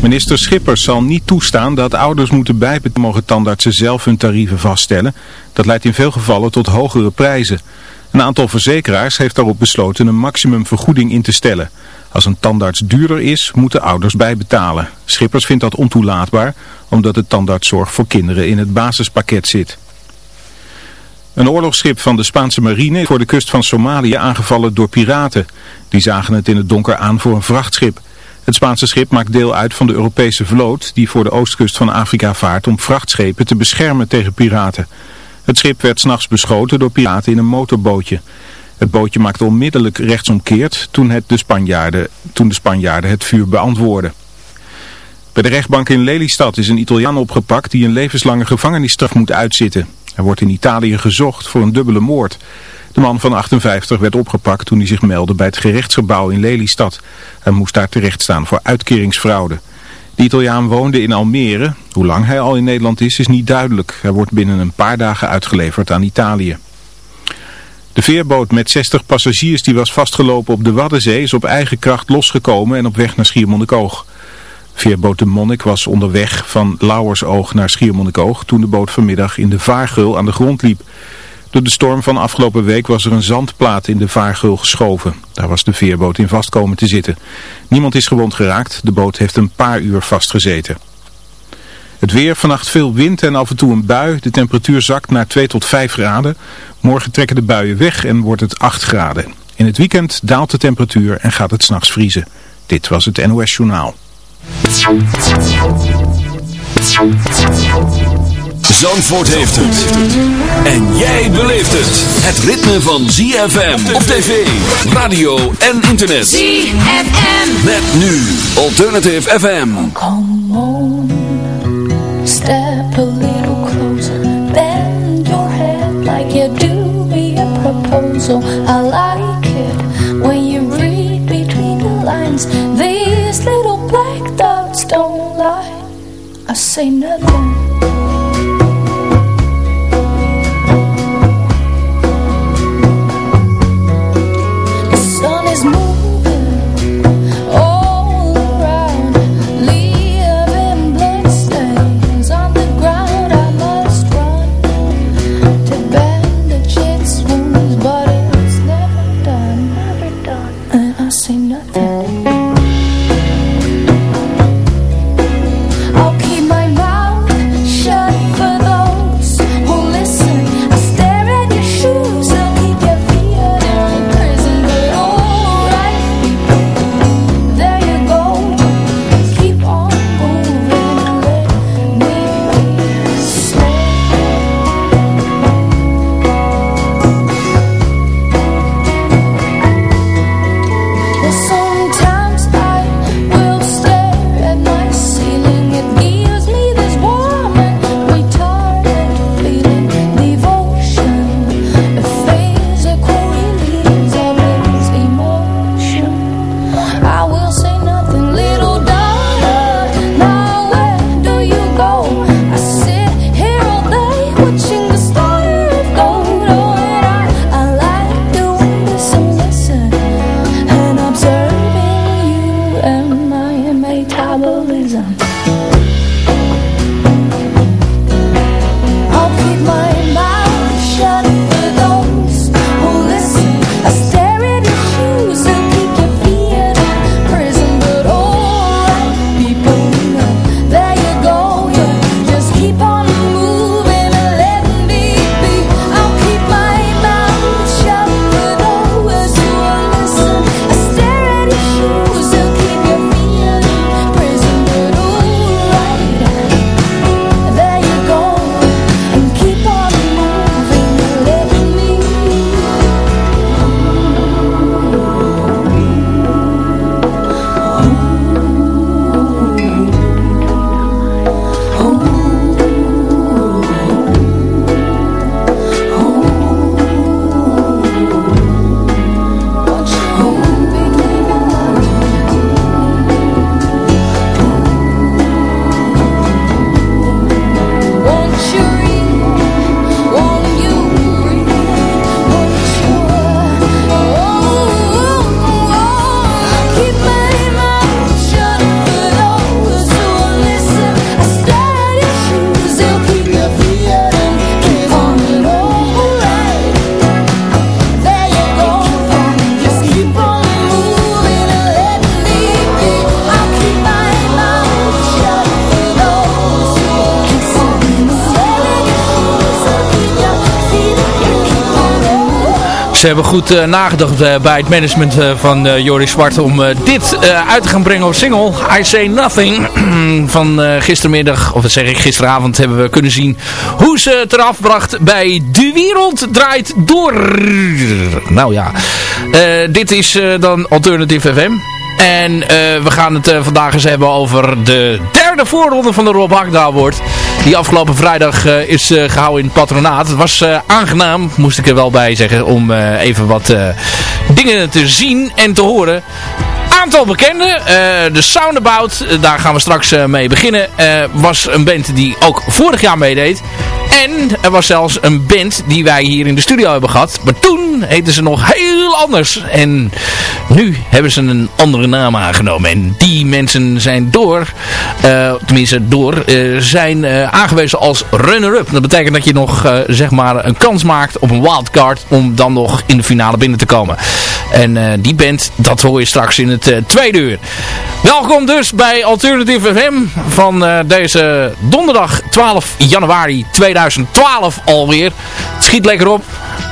Minister Schippers zal niet toestaan dat ouders moeten bijbetalen mogen tandartsen zelf hun tarieven vaststellen. Dat leidt in veel gevallen tot hogere prijzen. Een aantal verzekeraars heeft daarop besloten een maximumvergoeding in te stellen. Als een tandarts duurder is, moeten ouders bijbetalen. Schippers vindt dat ontoelaatbaar, omdat de tandartszorg voor kinderen in het basispakket zit. Een oorlogsschip van de Spaanse marine voor de kust van Somalië aangevallen door piraten. Die zagen het in het donker aan voor een vrachtschip. Het Spaanse schip maakt deel uit van de Europese vloot die voor de oostkust van Afrika vaart om vrachtschepen te beschermen tegen piraten. Het schip werd s'nachts beschoten door piraten in een motorbootje. Het bootje maakte onmiddellijk rechtsomkeerd toen, het de, Spanjaarden, toen de Spanjaarden het vuur beantwoordden. Bij de rechtbank in Lelystad is een Italiaan opgepakt die een levenslange gevangenisstraf moet uitzitten. Hij wordt in Italië gezocht voor een dubbele moord. De man van 58 werd opgepakt toen hij zich meldde bij het gerechtsgebouw in Lelystad. Hij moest daar terecht staan voor uitkeringsfraude. De Italiaan woonde in Almere. Hoe lang hij al in Nederland is, is niet duidelijk. Hij wordt binnen een paar dagen uitgeleverd aan Italië. De veerboot met 60 passagiers die was vastgelopen op de Waddenzee is op eigen kracht losgekomen en op weg naar Schiermonnikoog. Veerboot de Monnik was onderweg van Lauwersoog naar Schiermonnikoog toen de boot vanmiddag in de vaargeul aan de grond liep. Door de storm van afgelopen week was er een zandplaat in de vaargeul geschoven. Daar was de veerboot in vastkomen te zitten. Niemand is gewond geraakt, de boot heeft een paar uur vastgezeten. Het weer, vannacht veel wind en af en toe een bui. De temperatuur zakt naar 2 tot 5 graden. Morgen trekken de buien weg en wordt het 8 graden. In het weekend daalt de temperatuur en gaat het s'nachts vriezen. Dit was het NOS Journaal. Zandvoort heeft het. En jij beleeft het. Het ritme van ZFM op tv, radio en internet. ZFM. Met nu Alternative FM. Come on, step a little closer. Bend your head like you do me a proposal. I like it when you read between the lines. These little black dots don't lie. I say nothing. Metabolism. Ze hebben goed nagedacht bij het management van Joris Zwart om dit uit te gaan brengen op single. I Say Nothing. van gistermiddag, of zeg ik, gisteravond hebben we kunnen zien hoe ze het eraf bracht bij De Wereld Draait Door. Nou ja, dit is dan Alternative FM. En we gaan het vandaag eens hebben over de derde voorronde van de Rob Hakda wordt. Die afgelopen vrijdag uh, is uh, gehouden in het patronaat. Het was uh, aangenaam, moest ik er wel bij zeggen, om even wat dingen te zien en te horen. Aantal bekenden. de Soundabout, daar gaan we straks mee beginnen, was een band die ook vorig jaar meedeed. En er was zelfs een band die wij hier in de studio hebben gehad. Maar toen heten ze nog heel anders. En nu hebben ze een andere naam aangenomen. En die mensen zijn door, tenminste door, zijn aangewezen als runner-up. Dat betekent dat je nog zeg maar een kans maakt op een wildcard om dan nog in de finale binnen te komen. En die band, dat hoor je straks in het tweede uur. Welkom dus bij Alternative FM van deze donderdag 12 januari 2012 alweer. Het schiet lekker op.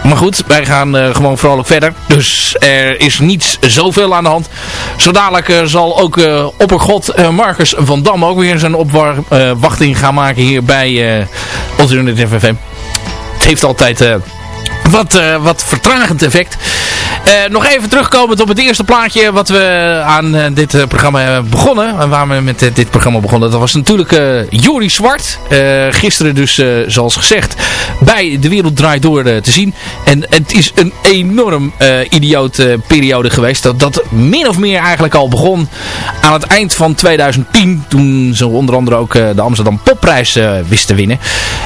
Maar goed, wij gaan uh, gewoon vrolijk verder. Dus er is niets zoveel aan de hand. Zo dadelijk uh, zal ook uh, oppergod Marcus van Dam ook weer zijn opwachting gaan maken hier bij uh, Alternative FM. Het heeft altijd wat, wat vertragend effect. Uh, nog even terugkomend op het eerste plaatje wat we aan uh, dit uh, programma begonnen. En waar we met dit programma begonnen. Dat was natuurlijk Jori Zwart. gisteren dus, zoals gezegd, bij De Wereld Draait Door te zien. En het is een enorm idioot periode geweest. Dat, dat min of meer eigenlijk al begon aan het eind van 2010. Toen ze onder andere ook de Amsterdam Popprijs wisten te winnen.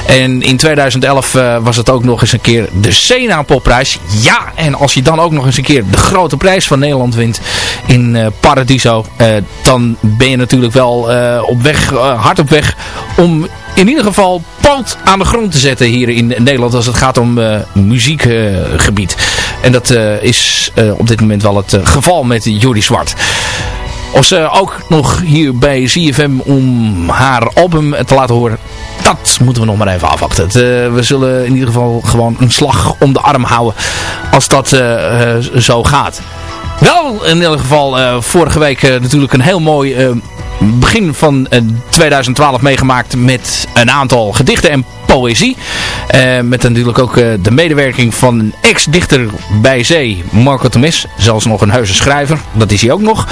En in 2011 was het ook nog eens een keer de Sena Popprijs. Ja, en als je dan ook nog eens een keer de grote prijs van Nederland wint in uh, Paradiso, uh, dan ben je natuurlijk wel uh, op weg, hard op weg om in ieder geval poot aan de grond te zetten hier in Nederland als het gaat om muziekgebied. en dat is op dit moment wel het geval met Jordi Zwart. Of ze ook nog hier bij CFM om haar album te laten horen dat moeten we nog maar even afwachten. Uh, we zullen in ieder geval gewoon een slag om de arm houden als dat uh, uh, zo gaat. Wel in ieder geval vorige week natuurlijk een heel mooi begin van 2012 meegemaakt met een aantal gedichten en poëzie. Uh, met natuurlijk ook uh, de medewerking van een ex-dichter bij zee, Marco Temes. Zelfs nog een heuse schrijver, dat is hij ook nog.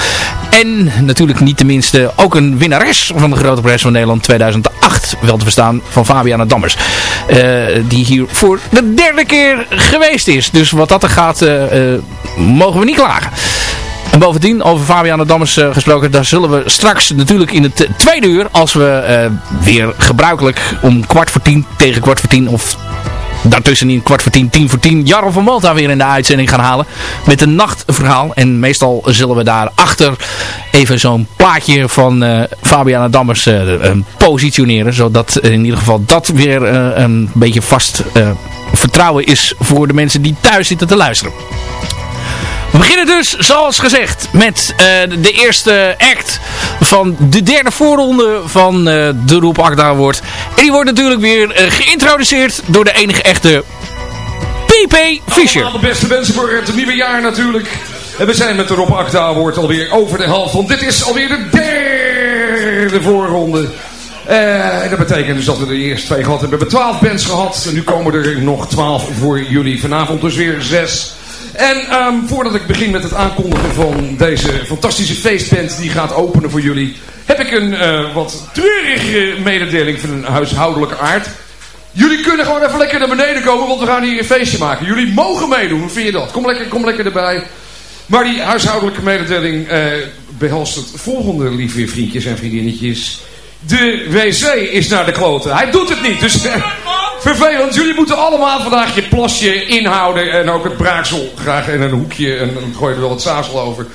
En natuurlijk niet tenminste ook een winnares van de Grote Prijs van Nederland 2008, wel te verstaan, van Fabiana Dammers. Die hier voor de derde keer geweest is. Dus wat dat er gaat, mogen we niet klagen. En bovendien, over Fabian Dammers uh, gesproken, daar zullen we straks natuurlijk in het tweede uur, als we uh, weer gebruikelijk om kwart voor tien, tegen kwart voor tien of daartussenin kwart voor tien, tien voor tien, Jarro van Malta weer in de uitzending gaan halen. Met een nachtverhaal. En meestal zullen we daar achter even zo'n plaatje van uh, Fabiana Dammers positioneren. Zodat in ieder geval dat weer een beetje vast vertrouwen is voor de mensen die thuis zitten te luisteren. We beginnen dus, zoals gezegd, met uh, de eerste act van de derde voorronde van uh, de Roep Akda wordt. En die wordt natuurlijk weer uh, geïntroduceerd door de enige echte P.P. Fischer. De beste wensen voor het nieuwe jaar natuurlijk. En we zijn met de Rob Akda Award alweer over de helft. Want dit is alweer de derde voorronde. Uh, dat betekent dus dat we de eerste twee gehad hebben. We hebben twaalf bands gehad. En nu komen er nog twaalf voor jullie. Vanavond dus weer zes. En um, voordat ik begin met het aankondigen van deze fantastische feestband die gaat openen voor jullie, heb ik een uh, wat treurige mededeling van een huishoudelijke aard. Jullie kunnen gewoon even lekker naar beneden komen, want we gaan hier een feestje maken. Jullie mogen meedoen, hoe vind je dat? Kom lekker, kom lekker erbij. Maar die huishoudelijke mededeling uh, behelst het volgende, lieve vriendjes en vriendinnetjes. De wc is naar de kloten. Hij doet het niet, dus... Vervelend. Jullie moeten allemaal vandaag je plasje inhouden. En ook het braaksel graag in een hoekje. En dan gooi je er wel wat zaagsel over.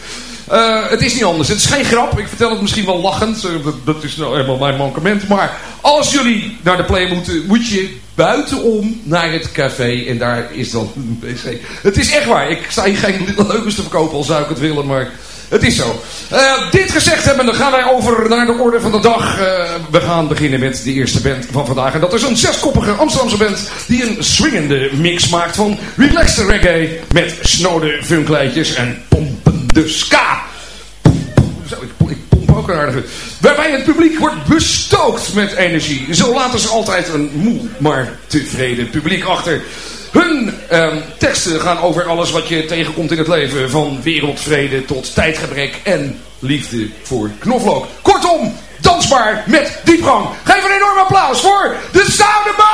Uh, het is niet anders. Het is geen grap. Ik vertel het misschien wel lachend. Uh, dat, is nou helemaal mijn mankement. Maar als jullie naar de play moeten, moet je buitenom naar het café. En daar is dan een pc. Het is echt waar. Ik sta hier geen leugens te verkopen, al zou ik het willen. Maar Het is zo. Eh, dit gezegd hebben, dan gaan wij over naar de orde van de dag. Eh, we gaan beginnen met de eerste band van vandaag. En dat is een zeskoppige Amsterdamse band die een swingende mix maakt van relaxed reggae met snode funkleidjes en pompende ska. Zo, ik, ik pomp ook een aardige. Waarbij het publiek wordt bestookt met energie. Zo laten ze altijd een moe, maar tevreden publiek achter. Hun ehm, teksten gaan over alles wat je tegenkomt in het leven. Van wereldvrede tot tijdgebrek en liefde voor knoflook. Kortom, dansbaar met diepgang. Geef een enorm applaus voor de Soundebouw!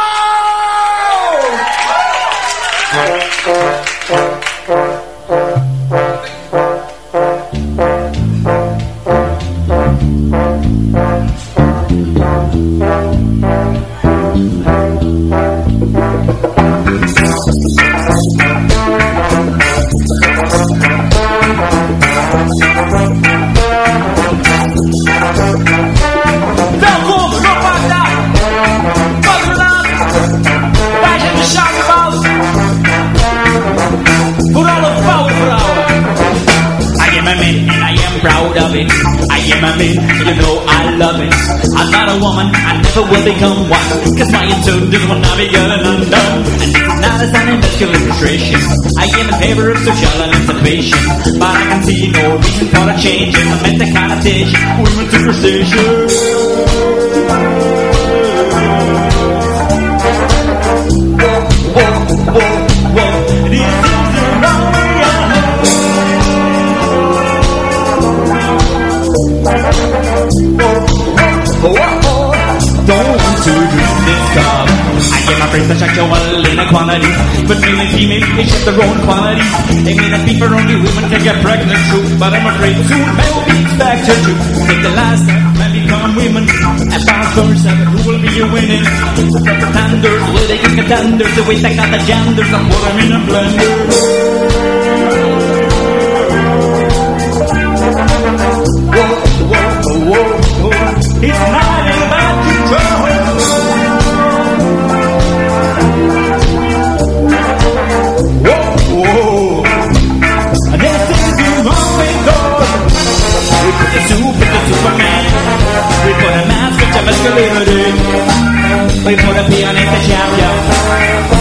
Welkom, I am a man, you know I love it. I'm not a woman, I never will become one. Cause my intent is when I be getting undone. And this is not a sign of masculine illustration. I am in favor of social emancipation. But I can see no reason for a change in the mental connotation. Women's superstition. I get my friends sexual inequality, but male and female each have their own qualities. They may not be for only women can get pregnant too, but I'm afraid soon men will be expected to take the last step and become women. And vice versa, who will be winning? The pretenders, will they get contenders? The way they got the genders, and put them in a blender. The super, the Superman. We put a mask with the masculinity. We put a peon in the champion.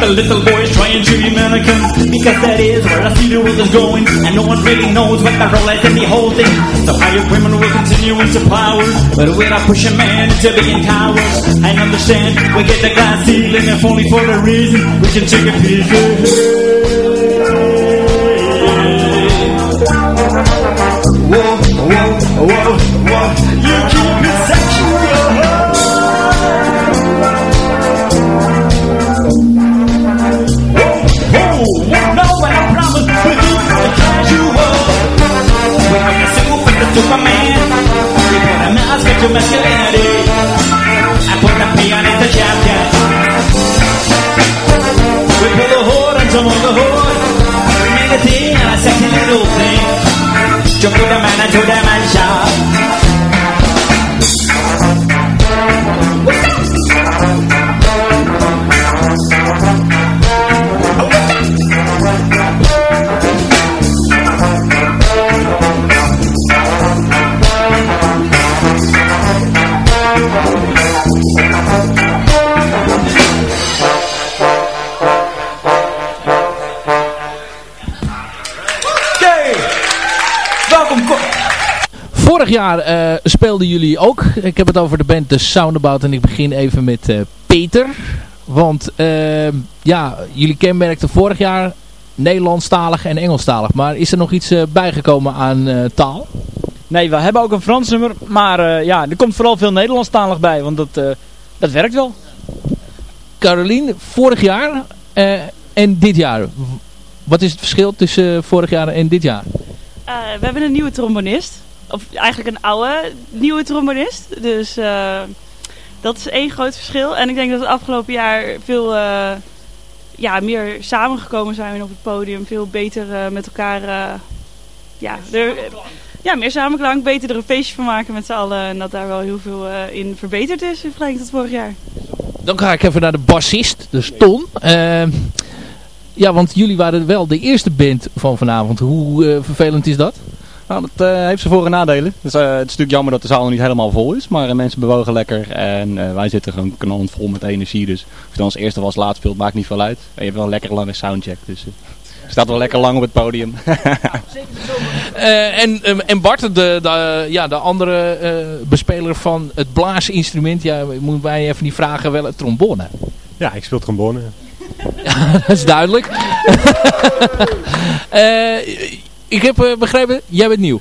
The little boys trying to be mannequins Because that is where I see the world is going. And no one really knows what the role is in the whole thing. So hired women will continue into power. But we're not pushing men into being cowards. I understand we get the glass ceiling. If only for the reason we can take a piece Whoa, whoa, whoa, whoa jaar eh, speelden jullie ook. Ik heb het over de band The Soundabout. En ik begin even met eh, Peter. Want eh, ja, jullie kenmerkten vorig jaar Nederlandstalig en Engelstalig. Maar is er nog iets eh, bijgekomen aan eh, taal? Nee, we hebben ook een Frans nummer, maar eh, ja, er komt vooral veel Nederlandstalig bij, want dat, eh, dat werkt wel. Carolien, vorig jaar eh, en dit jaar. wat is het verschil tussen vorig jaar en dit jaar? Eh, we hebben een nieuwe trombonist. Of eigenlijk een oude nieuwe trombonist. Dus eh, dat is één groot verschil. En ik denk dat het afgelopen jaar veel eh, ja, meer samengekomen zijn op het podium. Veel beter eh, met elkaar... ja, ja, meer samenklank. Beter er een feestje van maken met z'n allen. En dat daar wel heel veel in verbeterd is in vergelijking tot vorig jaar. Dan ga ik even naar de bassist, dus. Eh, ja, want jullie waren wel de eerste band van vanavond. Hoe vervelend is dat? Nou, dat eh, heeft zijn voor- en nadelen. Dus, eh, het is natuurlijk jammer dat de zaal nog niet helemaal vol is. Maar eh, mensen bewogen lekker. En eh, wij zitten gewoon kanon vol met energie. Dus of je dan als eerste of als laat speelt, maakt niet veel uit. En je hebt wel een lekker lange soundcheck. Dus je staat wel lekker lang op het podium. Eh, en, en Bart, de, de, ja, de andere eh, bespeler van het blaasinstrument. Ja, moet wij even niet vragen, wel het trombone. Ja, ik speel trombone. dat is duidelijk. Eh, ik heb eh, begrepen, jij bent nieuw.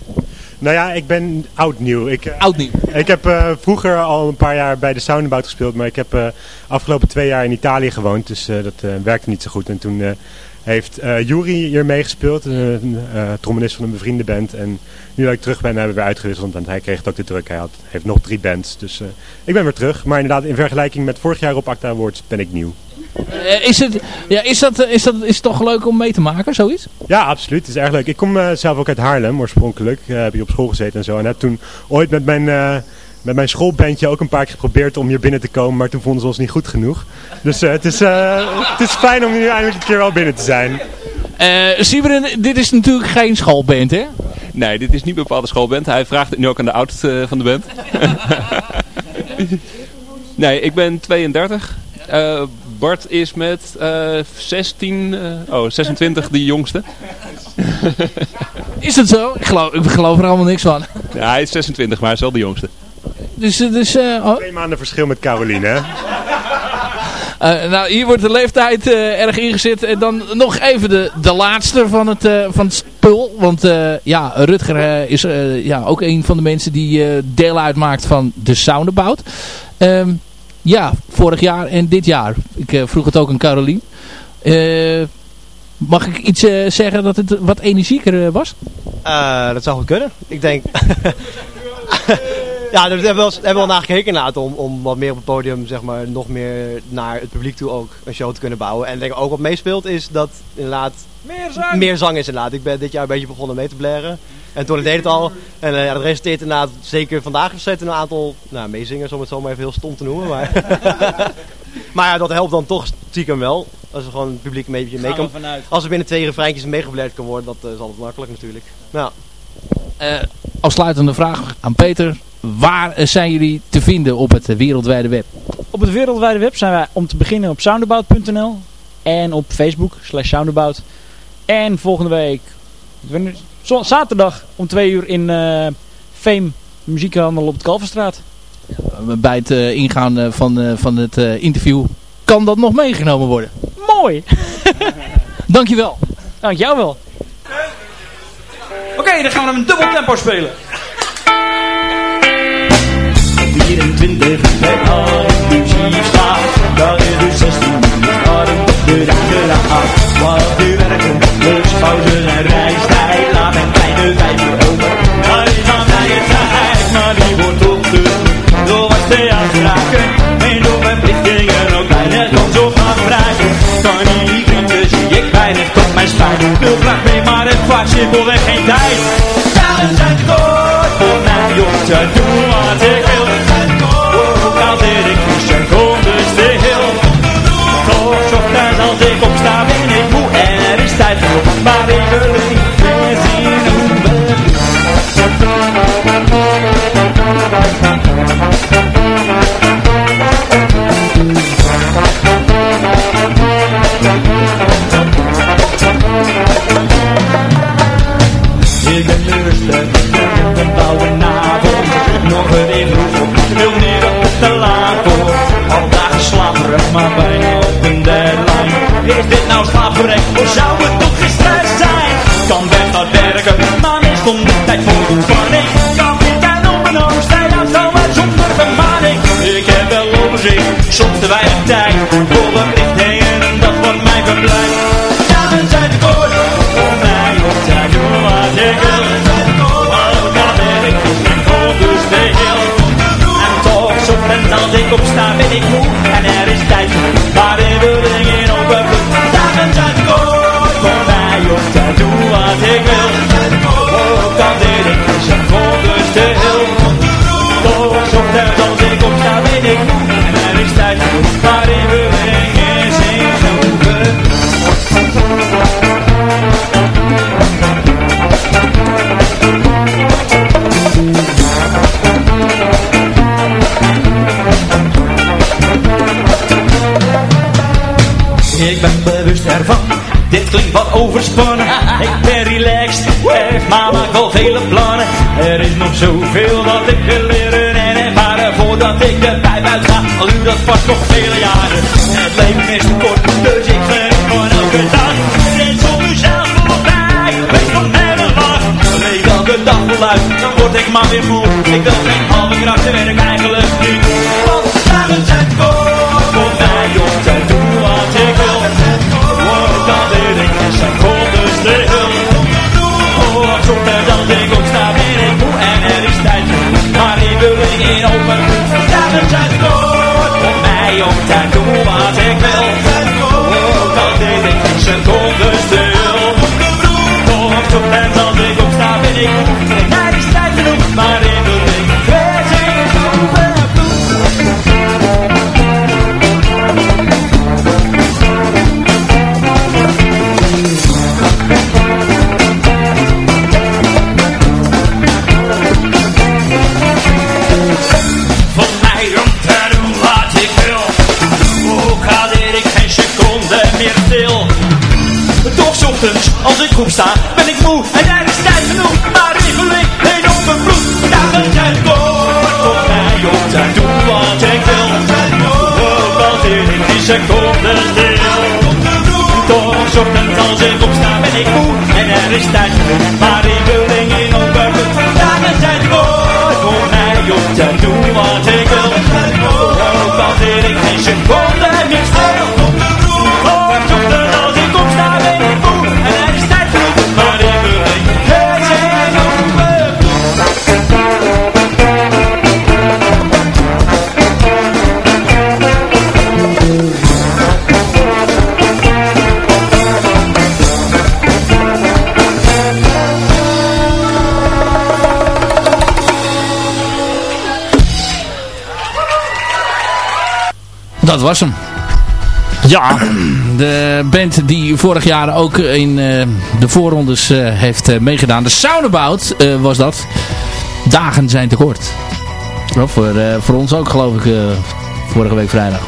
Nou ja, ik ben oud-nieuw. Ik, eh, Oud nieuw. ik heb eh, vroeger al een paar jaar bij de Soundabout gespeeld, maar ik heb eh afgelopen twee jaar in Italië gewoond, dus dat werkte niet zo goed. En toen heeft Juri hier meegespeeld, een uh, trombonist van een bevriende band. En nu dat ik terug ben, hebben we weer uitgewisseld, want hij kreeg het ook te druk. Hij had, heeft nog drie bands, dus ik ben weer terug. Maar inderdaad, in vergelijking met vorig jaar op Acta Awards ben ik nieuw. Eh, is, het, ja, is, dat, eh, is, dat, is het toch leuk om mee te maken, zoiets? Ja, absoluut. Het is erg leuk. Ik kom eh, zelf ook uit Haarlem oorspronkelijk. Eh, heb hier op school gezeten en zo. En heb toen ooit met mijn, eh, met mijn schoolbandje ook een paar keer geprobeerd om hier binnen te komen. Maar toen vonden ze ons niet goed genoeg. Dus eh, het, is, eh, het is fijn om nu eindelijk een keer wel binnen te zijn. Eh Siebren, dit is natuurlijk geen schoolband, hè? Nee, dit is niet bepaald een schoolband. Hij vraagt het nu ook aan de oud eh, van de band. nee, ik ben 32. Eh, Bart is met eh 16, eh, oh 26 de jongste. Is dat zo? Ik geloof, ik geloof er allemaal niks van. Ja, hij is 26, maar hij is wel de jongste. Dus, eh, dus eh, oh, Twee maanden verschil met Caroline, hè? eh, nou, hier wordt de leeftijd eh, erg ingezet. En dan nog even de, de laatste van het, eh, van het spul. Want eh, ja, Rutger eh, is eh, ja, ook een van de mensen die eh, deel uitmaakt van de Soundabout. Ehm ja, vorig jaar en dit jaar. Ik eh, vroeg het ook aan Carolien. Eh, mag ik iets eh, zeggen dat het wat energieker was? Eh, dat zou goed kunnen. Ik denk... ja, daar hebben we wel, hebben we wel naar gekeken inderdaad. Om, om wat meer op het podium, zeg maar, nog meer naar het publiek toe ook een show te kunnen bouwen. En ik denk ook wat meespeelt is dat inderdaad... Meer zang! Meer zang is inderdaad. Ik ben dit jaar een beetje begonnen mee te blaren. En toen deed het al. En eh, ja, dat resulteert inderdaad zeker vandaag gezet in een aantal nou, meezingers, om het zo maar even heel stom te noemen. Maar, maar ja, dat helpt dan toch stiekem wel. Als er gewoon het publiek een beetje mee kan. Als er binnen twee refreintjes meegeblerd kan worden, dat eh, is altijd makkelijk natuurlijk. Nou, Eh afsluitende vraag aan Peter. Waar zijn jullie te vinden op het wereldwijde web? Op het wereldwijde web zijn wij om te beginnen op soundabout.nl en op Facebook slash soundabout. En volgende week, zaterdag om twee uur in eh Fame muziekhandel op het Kalverstraat. Bij het eh, ingaan eh, van, van het interview kan dat nog meegenomen worden. Mooi! Dankjewel. Dank jou wel. Oké, dan gaan we hem een dubbel tempo spelen. 24 met inclusief staat. Dat is dus 16 minuten adem op de dageraad. Wat nu werken, luchtpauze en reistijd. Een vijf uur over. Dat is tijd, maar die wordt op de door wat te aanraken. En door verplichtingen ook weinig kans op afbraken. Kan niet vrienden, zie ik weinig tot mijn spijt. Wil graag mee, maar het vaart simpelweg geen tijd. Dagen zijn te kort voor mij om te doen wat ik wil. Ook al zit ik niet seconden stil. Toch ochtends als ik opsta ben ik moe en er is tijd genoeg. Maar ik wil even maar bijna op de deadline. Is dit nou slaapgebrek, of zou het toch geen zijn? Kan weg maar werken, maar is komt nog tijd voor ontspanning. Kan dit aan op mijn hoofd, dan zou zo zonder vermaning. Ik heb wel overzicht, soms te weinig tijd. Voor een ligt heen, en dat wordt mij verblijf. Samen zijn de koren voor mij, zij doen wat ik wil. Want ik, de heel. En toch, zo en als ik opsta, ben ik overspannen. Ik ben relaxed, maar maak wel vele plannen. Er is nog zoveel dat ik wil leren en ervaren voordat ik de pijp uitga. Al duurt dat vast nog vele jaren. Het leven is kort, dus ik geniet van elke dag. En zonder zelf voorbij, wees nog lang. Leef elke dag voluit, dan word ik maar weer moe. Ik wil geen halve krachten eigenlijk geen seconde stil. Toch ochtends, als ik opsta, ben ik moe en er is tijd. Maar ik was hem. Ja, de band die vorig jaar ook in eh, de voorrondes eh, heeft eh, meegedaan. De Soundabout was dat. Dagen zijn te kort. Wel, voor, voor ons ook geloof ik vorige week vrijdag.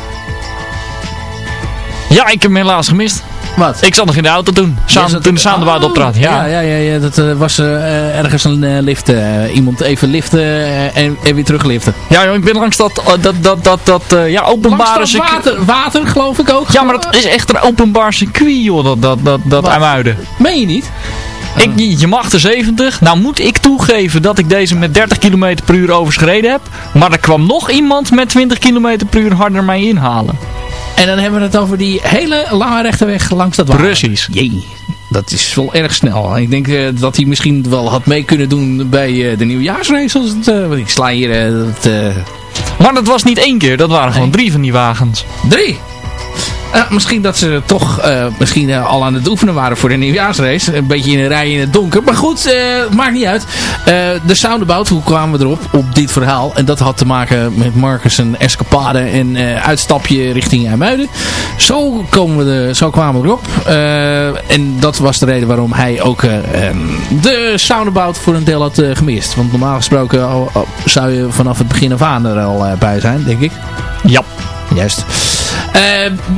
Ja, ik heb hem helaas gemist. Wat? Ik zat nog in de auto toen. Samen, toen de Soundabout Oh, optrad. Ja, Ja. ja, ja, dat eh, was eh, ergens een eh, lift. iemand even liften en, weer terugliften. Ja, joh, ik ben langs dat, dat, dat, dat, dat ja, openbare circuit- water, water geloof ik ook. Ja, maar dat is echt een openbaar circuit, joh, dat, dat, dat? IJmuiden. Meen je niet? Ik, je- je mag de 70. Nou moet ik toegeven dat ik deze met 30 km per uur overschreden heb. Maar er kwam nog iemand met 20 km per uur harder mij inhalen. En dan hebben we het over die hele lange rechterweg langs dat water. Precies. Jee, dat is wel erg snel. Ik denk eh, dat hij misschien wel had mee kunnen doen bij eh, de nieuwjaarsrace. Als het, want ik sla hier eh, Maar dat was niet één keer, dat waren gewoon drie van die wagens. drie. Eh, misschien dat ze toch eh, misschien, eh, al aan het oefenen waren voor de nieuwjaarsrace. Een beetje in een rij in het donker. Maar goed, maakt niet uit. De Soundabout, hoe kwamen we erop? Op dit verhaal. En dat had te maken met Marcus een escapade en uitstapje richting IJmuiden. Zo, komen we de, zo kwamen we erop. En dat was de reden waarom hij ook eh, ehm, de Soundabout voor een deel had gemist. Want normaal gesproken oh, oh, zou je vanaf het begin af aan er al bij zijn, denk ik. Ja. Juist. Eh,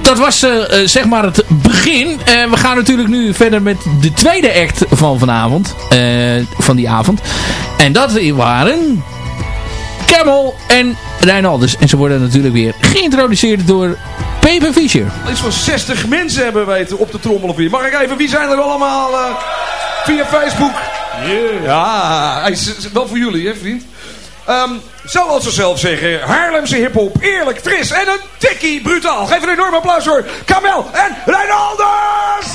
dat was eh, eh, zeg maar het begin. Eh, we gaan natuurlijk nu verder met de tweede act van vanavond. eh, van die avond. En dat waren... Camel en Reinaldus. En ze worden natuurlijk weer geïntroduceerd door Pepe Fischer. Iets van 60 mensen hebben weten op de trommel of wie. Mag ik even, wie zijn er allemaal eh, via Facebook? Ja, hij is is wel voor jullie, hè, vriend. Ehm, zoals ze zelf zeggen, Haarlemse hiphop, eerlijk, fris en een tikkie brutaal. Geef een enorm applaus voor Kamel en Reinaldus!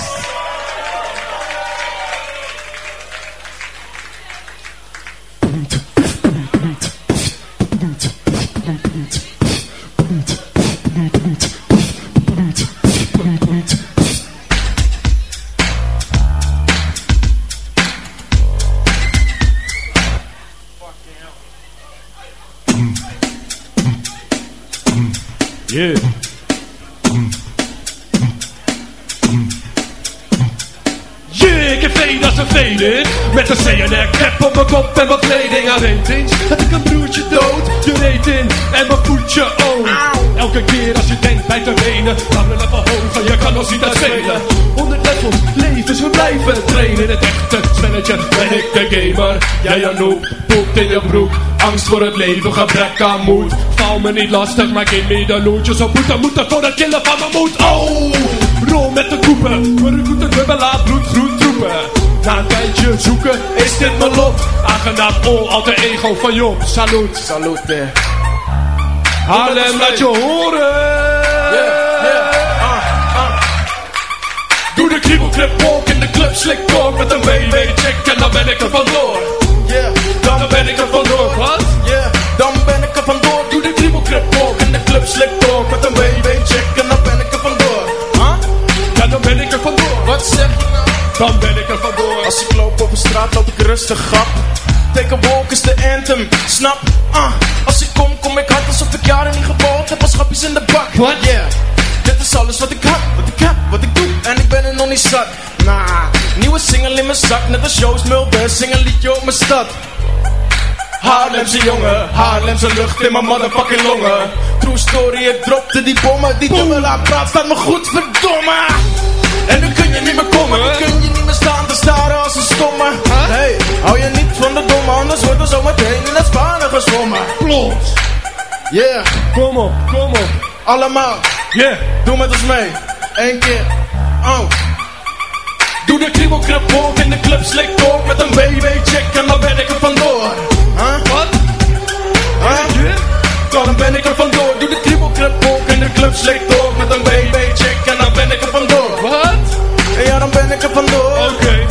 Yeah, Met een CNR cap op mijn kop en wat kleding aan Weet eens dat ik een broertje dood Je reet in en mijn voetje ook Elke keer als je denkt bij te wenen Hang er even hoger, je kan ons niet uitspelen Honderd survival, levensverblijven. Trainen het echte spelletje, ben ik de gamer. Jij een noob, poept in je broek. Angst voor het leven, gebrek aan moed. Val me niet lastig, maar give me de loot. Je zou moeten moeten voor het killen van mijn moed. Oh, rol met de koepen. Maar u doet het dubbel, troepen. Na een tijdje zoeken, is dit mijn lot. Aangenaam, oh, alter ego van Job. Salut. Salut, eh. Haarlem, laat je horen. Doe de kriebelclip walk in de club, slik talk met een BB check en dan ben ik er vandoor. Yeah, Dan ben ik er vandoor, wat? yeah, dan ben ik er vandoor. Doe de kriebelclip walk in de club, slik talk met een BB check En dan ben ik er vandoor. Huh? Ja, dan ben ik er vandoor. Wat zeg je nou? Dan ben ik er vandoor. Als ik loop op de straat, loop ik rustig grap. Take a walk is de anthem, snap? Ah, als ik kom, kom ik hard alsof ik jaren niet gebouwd heb als schapjes in de bak. Wat? Yeah, dit is alles wat ik had, wat ik heb, wat ik doe en ik ben er nog niet zat. Nah, nieuwe single in mijn zak, net als Joost Mulder, zing een liedje op mijn stad. Haarlemse jongen, Haarlemse lucht in mijn motherfucking longen. True story, ik dropte die bommen, die dubbelaar praat staat me goed, verdomme. En nu kun je niet meer komen, staren als een stomme. Hey, hou je niet van de domme, anders wordt er zometeen in het Spanen gezwommen. Klopt. Yeah, Kom op, kom op. allemaal, Yeah. doe met ons mee. Eén keer, oh. Doe de kriebelclip walk in de club, slik talk met een BB check en dan ben ik er vandoor. Huh? Wat? Huh? Dan ben ik er vandoor. Doe de kriebelclip walk in de club, slik talk met een BB check en dan ben ik er vandoor. Wat? Ja, dan ben ik er vandoor. Oké.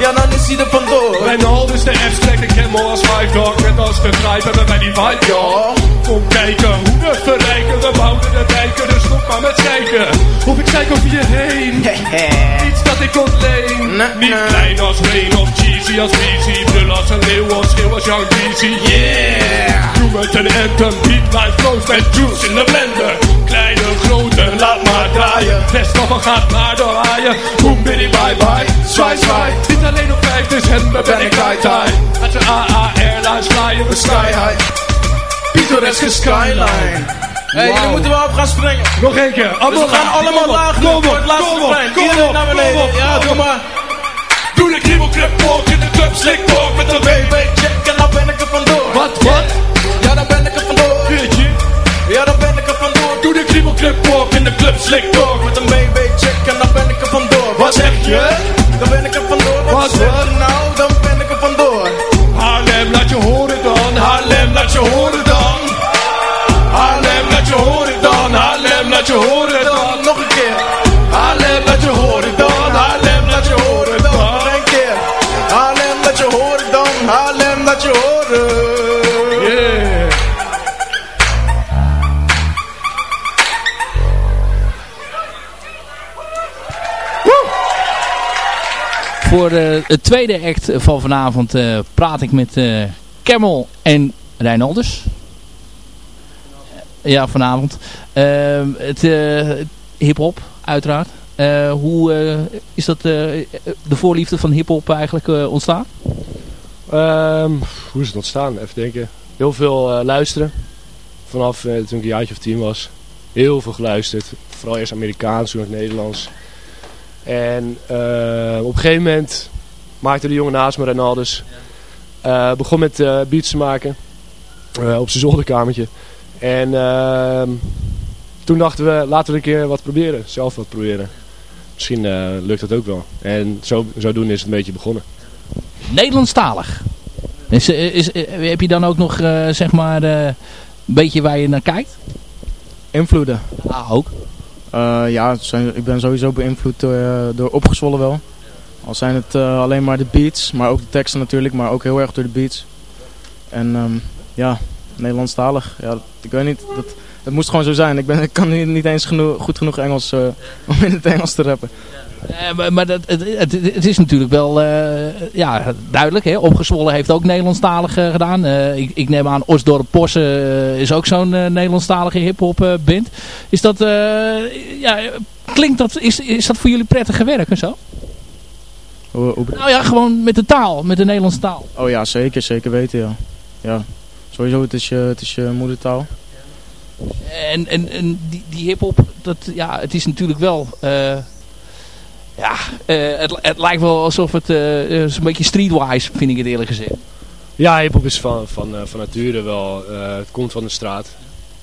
Ja, dan is hij er vandoor. Hal is de abstract, ik ken me als Five Dog. Net als de grijp hebben wij die vibe, ja. Kom kijken hoe we verrijken, we bouwen de dijken, dus stop maar met zeiken. Of ik zeik over je heen, iets dat ik ontleen. Nee, Niet nee. klein als Wayne of cheesy als Weezy, brul als een leeuw of schreeuw als Young Jeezy. Yeah! Doe met een anthem, beat life flows met juice in de blender. Kleine, grote, laat maar draaien. Best van gaat maar door haaien. Boom, biddy, bye bye, zwaai, zwaai. Niet alleen op vijf, dus het ben ik high tie. Uit de AA Airlines flyen we sky high. Pittoreske skyline. Hé, hey, nu moeten we op gaan springen. Nog één keer. Dus we gaan allemaal laag Kom op, voor het laatste kom op, kom op, naar beneden. op, Ja, doe op. maar. Doe de kriebelclip walk in de club, slik talk met een BB. Check en dan ben ik er vandoor. Wat, wat? Ja, dan ben ik er vandoor. Ja, dan ben ik er vandoor. Doe de kriebelclip walk in de club, slik talk Met een BB check en dan ben ik er vandoor. Wat zeg je? Dan ben ik er vandoor. Wat zeg je nou? Dan ben ik er vandoor. Haarlem, laat je horen dan. Haarlem, laat je horen Voor eh, het tweede act van vanavond eh, praat ik met eh Camel en Reinaldus. Ja, vanavond. Het hip-hop, uiteraard. Hoe is dat de voorliefde van hip-hop eigenlijk ontstaan? Ehm, hoe is het ontstaan? Even denken. Heel veel luisteren. Vanaf toen ik een jaartje of tien was. Heel veel geluisterd. Vooral eerst Amerikaans, toen ook Nederlands. En eh, op een gegeven moment maakte de jongen naast me, Renaldus, eh, begon met eh, beats te maken. eh, op zijn zolderkamertje. En ehm, toen dachten we, laten we een keer wat proberen. Zelf wat proberen. Misschien eh, lukt dat ook wel. En zo, zodoende is het een beetje begonnen. Nederlandstalig. Is, is, heb je dan ook nog, eh, zeg maar, eh, een beetje waar je naar kijkt? Invloeden. Ah, ook. Eh, ja, ik ben sowieso beïnvloed door, eh, door Opgezwollen wel. Al zijn het eh, alleen maar de beats, maar ook de teksten natuurlijk, maar ook heel erg door de beats. En ehm, ja, Nederlandstalig. Ja, ik weet niet, dat, het moest gewoon zo zijn. Ik, ben, ik kan niet, eens genoeg, goed genoeg Engels om in het Engels te rappen. Eh, maar dat, het, het, het is natuurlijk wel eh, ja, duidelijk. Hè? Opgezwollen heeft ook Nederlandstalig eh, gedaan. Ik, ik neem aan Osdorp Posse is ook zo'n Nederlandstalige hiphop eh, band. Is dat, ja, klinkt dat, is, is dat voor jullie prettig werk en zo? Hoe, Nou ja, gewoon met de taal, met de Nederlandse taal. Oh ja, zeker, zeker weten ja. Ja, sowieso het is je, het is je moedertaal. En, en, en die, die hiphop, ja, het is natuurlijk wel... ja, eh, het, het lijkt wel alsof het eh, is een beetje streetwise, vind ik het eerlijk gezegd. Ja, hiphop is van, van, eh, van nature wel, eh, het komt van de straat.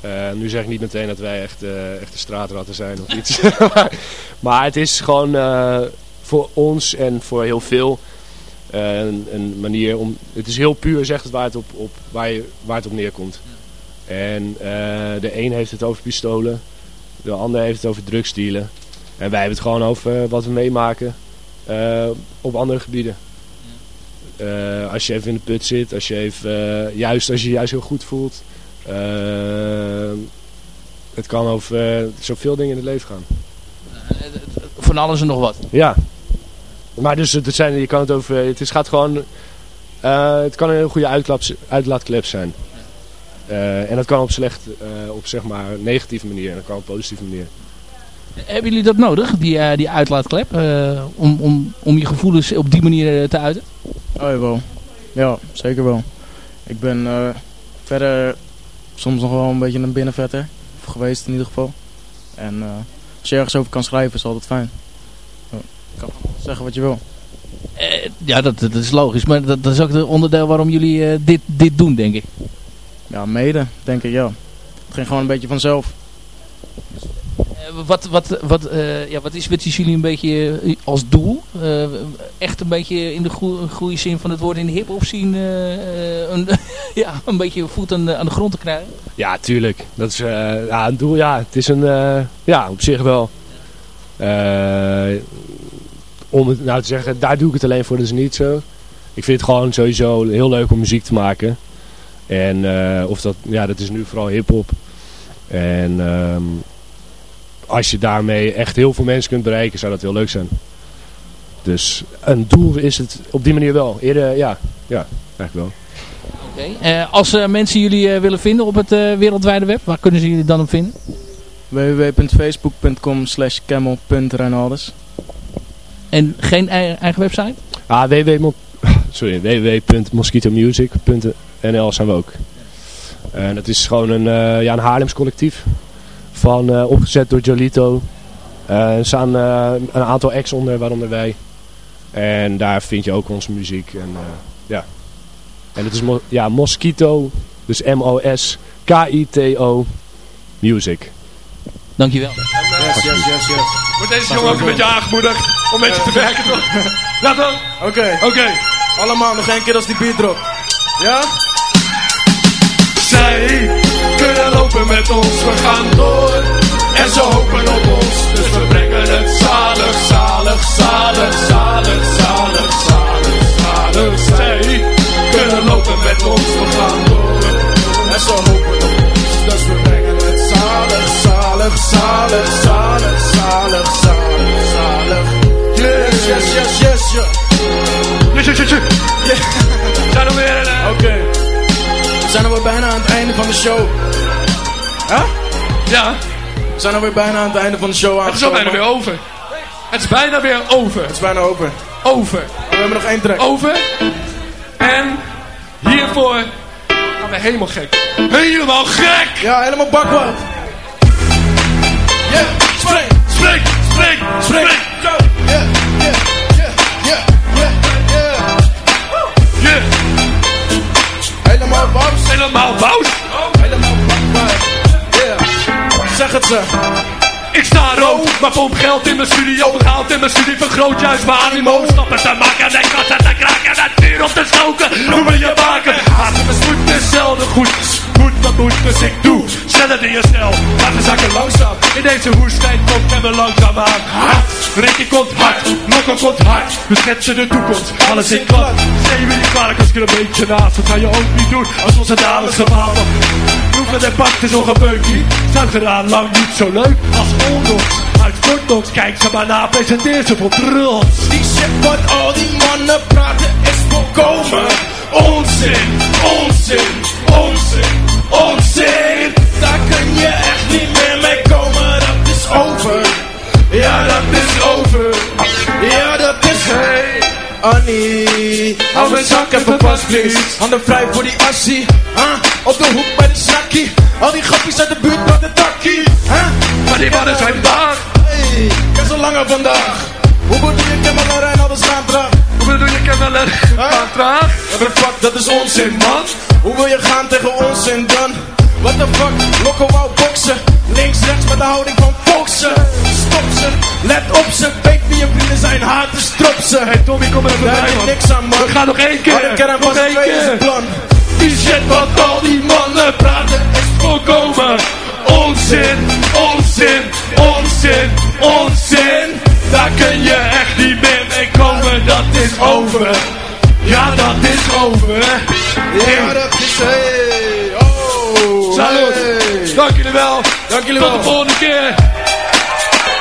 Eh, nu zeg ik niet meteen dat wij echt, eh, echte straatratten zijn of iets. maar, het is gewoon eh, voor ons en voor heel veel eh, een, een manier om... Het is heel puur, zegt het, waar het op, op, waar je, waar het op neerkomt. En eh, de een heeft het over pistolen, de ander heeft het over drugsdealen. En wij hebben het gewoon over eh, wat we meemaken eh, op andere gebieden. Eh, als je even in de put zit, als je even, juist als je je juist heel goed voelt. Het kan over zoveel dingen in het leven gaan. Van alles en nog wat. Ja. Maar dus het zijn, je kan het over, het is, gaat gewoon, het kan een heel goede uitlaat, uitlaatklep zijn. En dat kan op slecht, op zeg maar negatieve manier en dat kan op positieve manier. Hebben jullie dat nodig, die, eh, die uitlaatklep, eh, om, om, om je gevoelens op die manier eh, te uiten? Oh jawel. Ja, zeker wel. Ik ben verder soms nog wel een beetje een binnenvetter. Geweest in ieder geval. En als je ergens over kan schrijven is altijd fijn. Ja, kan zeggen wat je wil. Eh, ja, dat, dat is logisch, maar dat, dat is ook het onderdeel waarom jullie dit, dit doen, denk ik. Ja, mede, denk ik, ja. Het ging gewoon een beetje vanzelf. Eh, wat, wat, wat, eh, ja, wat is is jullie een beetje eh, als doel? Eh, echt een beetje in de goe- goede zin van het woord in de hip-hop zien, eh, eh, een, ja, een beetje voet aan de, grond te krijgen? Ja, tuurlijk. Dat is eh, ja, een doel. Ja, het is een, eh, ja, op zich wel. Eh, om het nou te zeggen, daar doe ik het alleen voor, is niet zo. Ik vind het gewoon sowieso heel leuk om muziek te maken. En eh, of dat, ja, dat is nu vooral hip-hop. En ehm, als je daarmee echt heel veel mensen kunt bereiken, zou dat heel leuk zijn. Dus een doel is het op die manier wel. Eerder, ja, ja, eigenlijk wel. Oké. Eh, als eh, mensen jullie eh, willen vinden op het eh, wereldwijde web, waar kunnen ze jullie dan op vinden? www.facebook.com slash En geen ei- eigen website? Ah, www. Sorry, www.mosquitomusic.nl zijn we ook. En dat is gewoon een, eh, ja, een Haarlems collectief. Van, eh, opgezet door Jolito. Eh, er staan eh, een aantal acts onder, waaronder wij. En daar vind je ook onze muziek. En, eh, ja. en het is mo- ja, Mosquito, dus M-O-S-K-I-T-O Music. Dankjewel. Yes, yes, yes, yes. Wordt deze jongen ook een beetje aangemoedigd om een beetje te werken, toch? Laat dan. Oké. Oké. Allemaal nog één keer als die beat drop. Ja? Zij lopen met ons, we gaan door. En ze hopen op ons, dus we brengen het zalig, zalig, zalig, zalig, zalig, zalig, zalig. Zij kunnen lopen met ons, we gaan door. En ze hopen op ons, dus we brengen het zalig, zalig, zalig, zalig, zalig, zalig, zalig. Yes, yes, yes, yes, yes. Yes, yes, yes, yes. Zijn we weer, eh? Oké. We zijn alweer bijna aan het einde van de show. Huh? Ja. We zijn alweer bijna aan het einde van de show Het is al bijna weer over. Het is bijna weer over. Het is bijna over. Over. We hebben nog één track. Over. En hiervoor gaan we helemaal gek. Helemaal gek! Ja, helemaal bakwaard. Yeah, spring, spring, spring, spring. Go. Yeah, yeah, yeah, yeah, yeah, yeah. Yeah. Helemaal boos. Helemaal boos. Het ze. Ik sta rood, maar pomp geld in mijn studio. Gehaald in mijn studie, vergroot juist mijn animo. Stappen te maken en kassen te kraken. En vuur op te stoken, noemen je maken. Haast mijn spoed is zelden goed. Moet wat moet, dus ik doe. Sneller in je snel, laat de zakken langzaam. In deze woestijn komt en we langzaam aan. Hard, Ricky komt hard, Mokko komt hard. We schetsen de toekomst, alles in klap. Me niet kwalijk als ik er een beetje naast. Dat kan je ook niet doen als onze dames gewapen. De bak is nog een. Zijn gedaan lang niet zo leuk als ondox. Uit Fortnox, kijk ze maar na, presenteer ze voor trots. Die shit wat al die mannen praten is volkomen onzin, onzin, onzin, onzin. Daar kun je echt niet meer mee komen, dat is over. Ja, dat is over. Ja, dat is hey. Annie, hou mijn zak even vast, please. Handen vrij voor die assie. Huh? Op de hoek bij de snakkie. Al die grappies uit de buurt van de takkie. Huh? Maar die mannen zijn daar. Hey, ik ben zo langer vandaag. Hoe bedoel je Camilla Reynolds gaan traag? Hoe bedoel je gaan traag? Ja, maar fuck, dat is onzin, man. Hoe wil je gaan tegen onzin dan? What the fuck, Loco wou boksen. Links, rechts met de houding van boksen. Stop ze, let op ze. Weet wie je vrienden zijn, haat de strop ze. Hey Tommy, kom er even bij, heb man. niks aan, man. We gaan nog één keer. Had ik er aan Nog één is keer. plan. Die shit wat al die mannen praten is volkomen onzin, onzin, onzin, onzin. Daar kun je echt niet meer mee komen, dat is over. Ja, dat is over. Ja, dat is hey. Oh, Salut. hey. Dank jullie wel. Dank jullie Tot wel. de volgende keer.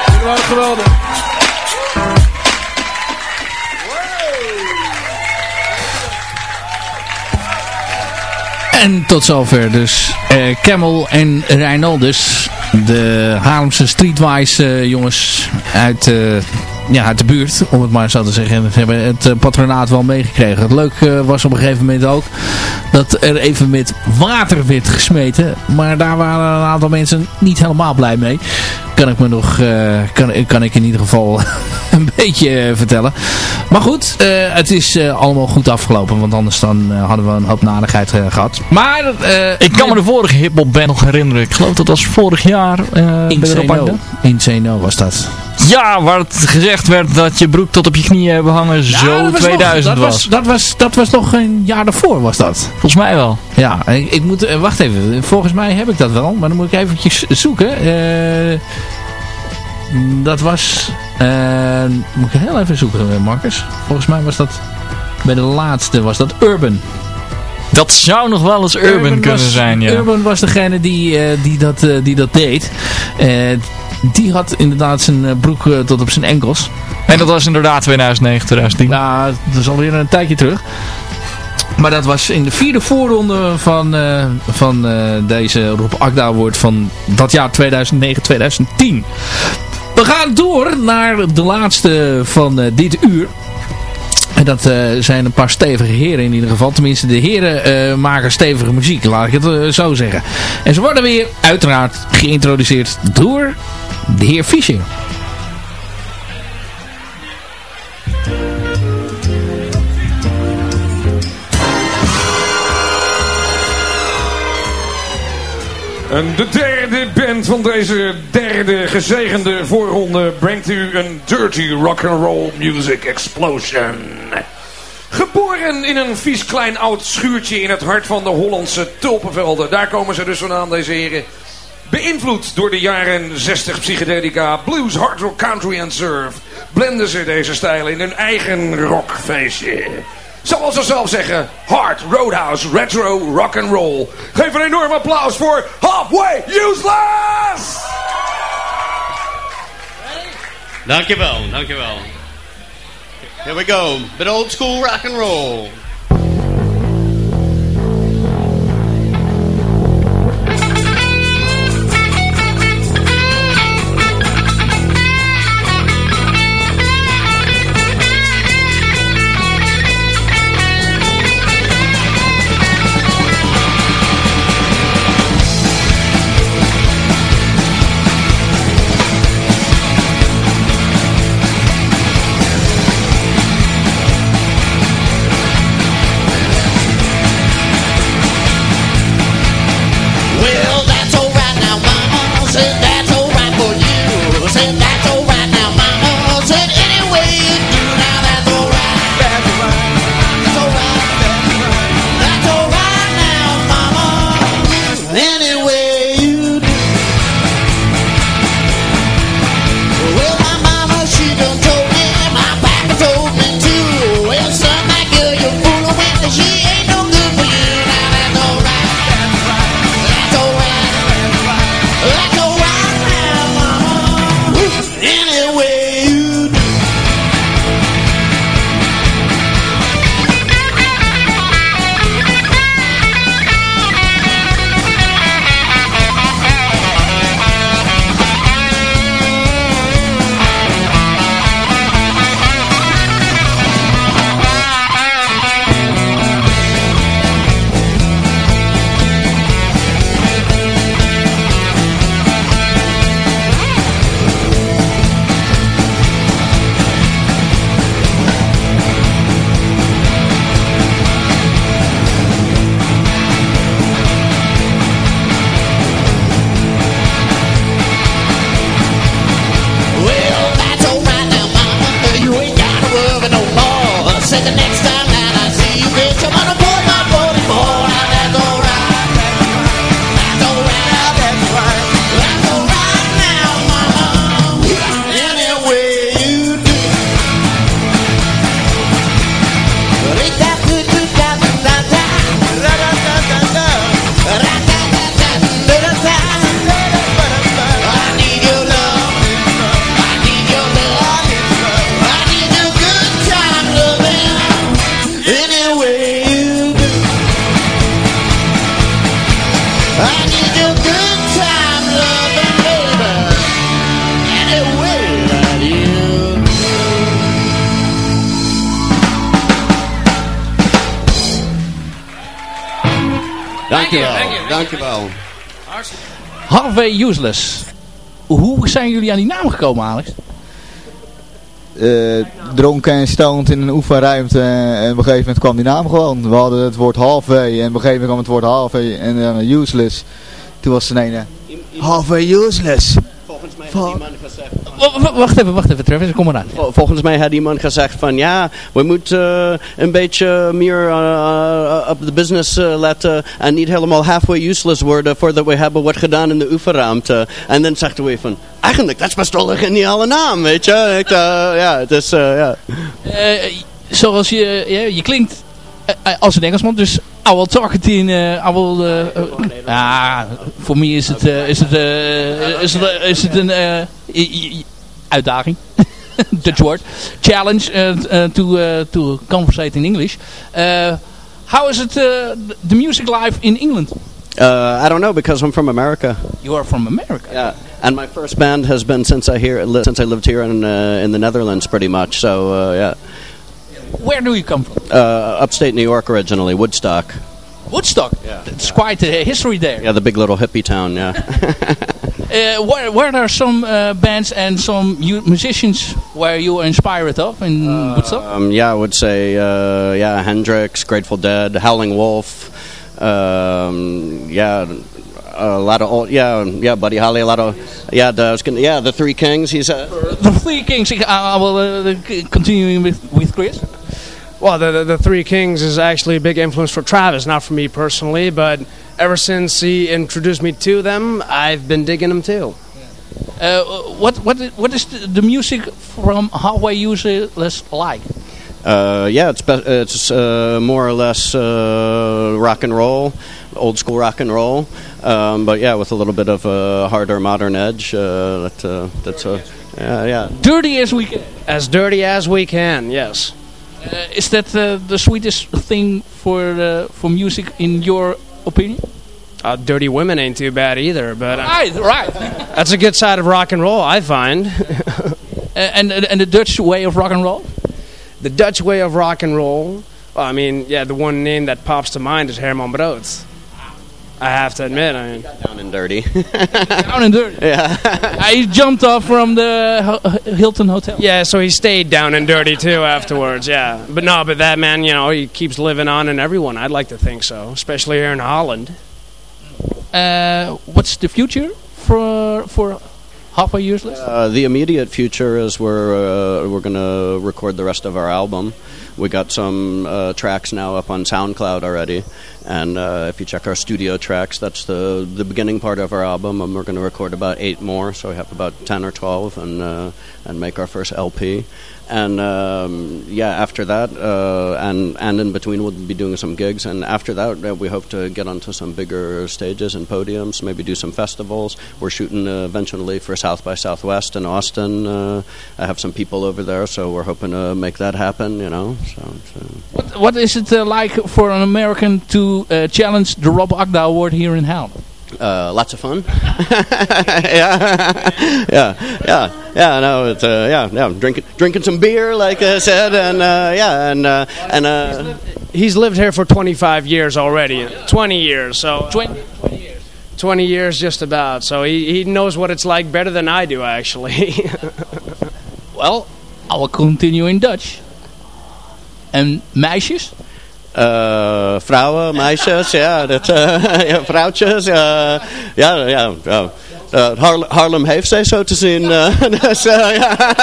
Jullie waren geweldig. En tot zover dus eh, Camel en Reinaldus. De Haarlemse streetwise eh, jongens uit, eh, ja, uit de buurt, om het maar zo te zeggen. Ze hebben het eh, patronaat wel meegekregen. Het leuke was op een gegeven moment ook dat er even met water werd gesmeten. Maar daar waren een aantal mensen niet helemaal blij mee. Kan ik me nog, eh, kan, kan ik in ieder geval een beetje eh, vertellen. Maar goed, eh, het is eh, allemaal goed afgelopen. Want anders dan eh, hadden we een hoop nadigheid eh, gehad. Maar eh, Ik kan me de vorige hiphop band nog herinneren. Ik geloof dat was vorig jaar eh. Agda. In Zeno was dat. Ja, waar het gezegd werd dat je broek tot op je knieën hebben hangen zo Ja, dat was 2000 nog, was. dat was. Dat was. Dat was nog een jaar daarvoor was dat. Volgens mij wel. Ja, ik, ik moet, eh, wacht even. Volgens mij heb ik dat wel, maar dan moet ik eventjes zoeken. Eh, dat was, eh, moet ik heel even zoeken, Marcus. Volgens mij was dat, bij de laatste was dat Urban. Dat zou nog wel eens Urban, kunnen was, zijn, ja. Urban was degene die, die, dat, die dat deed. Die had inderdaad zijn eh, broek eh, tot op zijn enkels. En dat was inderdaad 2009, 2010. Nou, dat is alweer een tijdje terug. Maar dat was in de vierde voorronde van, eh, van deze Rob Akda Award van dat jaar 2009-2010. We gaan door naar de laatste van dit uur. Dat eh, zijn een paar stevige heren in ieder geval. Tenminste, de heren eh, maken stevige muziek, laat ik het eh, zo zeggen. En ze worden weer uiteraard geïntroduceerd door de heer Fischer. En de derde band van deze derde gezegende voorronde brengt u een dirty rock and roll music explosion. Geboren in een vies klein oud schuurtje in het hart van de Hollandse tulpenvelden. Daar komen ze dus vandaan, deze heren. Beïnvloed door de jaren 60 psychedelica, blues, hard rock, country en surf... blenden ze deze stijlen in hun eigen rockfeestje. Zoals ze zelf zeggen, hard, roadhouse, retro, rock and roll. Geef een enorm applaus voor Halfway Useless! Dankjewel, dankjewel. Here we go. Bit old school rock and roll. Useless. Hoe zijn jullie aan die naam gekomen, Alex? eh, dronken en stoned in een oefenruimte en op een gegeven moment kwam die naam gewoon. We hadden het woord halfway en op een gegeven moment kwam het woord halfway en dan useless. Toen was het een halfway useless. Volgens mij had die man gezegd... Wacht even, wacht even Travis, kom maar aan. Vol- Volgens mij had die man gezegd van ja, we moeten eh, een beetje meer eh, op de business eh, letten en niet helemaal halfway useless worden voordat we hebben wat gedaan in de oefenruimte. En dan zegt we van, eigenlijk, dat is best wel een geniale naam, weet je. Ik, eh, ja, het is, eh, ja. Eh, zoals je, je, je klinkt eh, eh, als een Engelsman, dus I will talk it in, eh, I will, eh, eh, ah, voor mij is het, eh, is het, eh, is het, eh, is het een eh, uitdaging. Dutch word. Challenge eh, eh, to, eh, to conversate in English. Eh, how is it, the music life in England? Uh, I don't know because I'm from America. You are from America. Yeah, and my first band has been since I here li- since I lived here in uh, in the Netherlands, pretty much. So uh, yeah, Where do you come from? uh, upstate New York originally, Woodstock. Woodstock. Yeah. It's quite a history there. Yeah, the big little hippie town. Yeah. Uh, where, where are some uh, bands and some you, musicians where you were inspired of in Woodstock? Um, yeah, I would say uh, yeah, Hendrix, Grateful Dead, Howling Wolf. Um, yeah, a lot of old, yeah, yeah, Buddy Holly, a lot of yeah, the, I was gonna, yeah, the Three Kings. He's uh, The Three Kings. I, I will uh, continuing with with Chris. Well, the, the, the Three Kings is actually a big influence for Travis, not for me personally, but ever since he introduced me to them, I've been digging them too. Uh, what what what is the, the music from Halfway Useless like? Uh, yeah, it's be- it's uh, more or less uh, rock and roll, old school rock and roll, um, but yeah, with a little bit of a harder modern edge. Uh, that uh, that's uh, yeah, yeah. Dirty as we can. As dirty as we can, yes. Uh, is that uh, the sweetest thing for uh, for music in your opinion? Uh, dirty women ain't too bad either, but uh, Right, right. that's a good side of rock and roll, I find. Uh, and and the Dutch way of rock and roll. the Dutch way of rock and roll. Well, I mean, yeah, the one name that pops to mind is Herman Brood. I have to admit, I mean, down and dirty. Down and dirty. Yeah. he jumped off from the Hilton Hotel. Yeah, so he stayed down and dirty too afterwards. Yeah, but no, but that man, you know, he keeps living on in everyone. I'd like to think so, especially here in Holland. Uh, what's the future for for Halfway Useless? Uh, the immediate future is we're uh, we're gonna record the rest of our album. We got some uh, tracks now up on SoundCloud already, and uh, if you check our studio tracks, that's the the beginning part of our album, and we're going to record about eight more. So we have about ten or twelve, and uh, and make our first LP. And um, yeah, after that, uh, and and in between, we'll be doing some gigs. And after that, uh, we hope to get onto some bigger stages and podiums. Maybe do some festivals. We're shooting uh, eventually for South by Southwest in Austin. I have some people over there, so we're hoping to make that happen. You know, so. so. What, what is it uh, like for an American to uh, challenge the Rob Agda Award here in Haarlem? Uh, lots of fun. yeah, yeah, yeah, yeah. No, it's uh, yeah, yeah. Drinking, drinking some beer, like I said, and uh, yeah, and uh, and uh, He's lived here for 25 years already. 20 years, so 20, 20 years. 20 years just about. So he, he knows what it's like better than I do, actually. well, I will continue in Dutch. En meisjes? uh, vrouwen, meisjes, ja, dat, uh, ja, vrouwtjes, uh, ja, ja, ja. Uh, Harlem, Harlem heeft zij zo te zien. Uh, dus, uh, ja.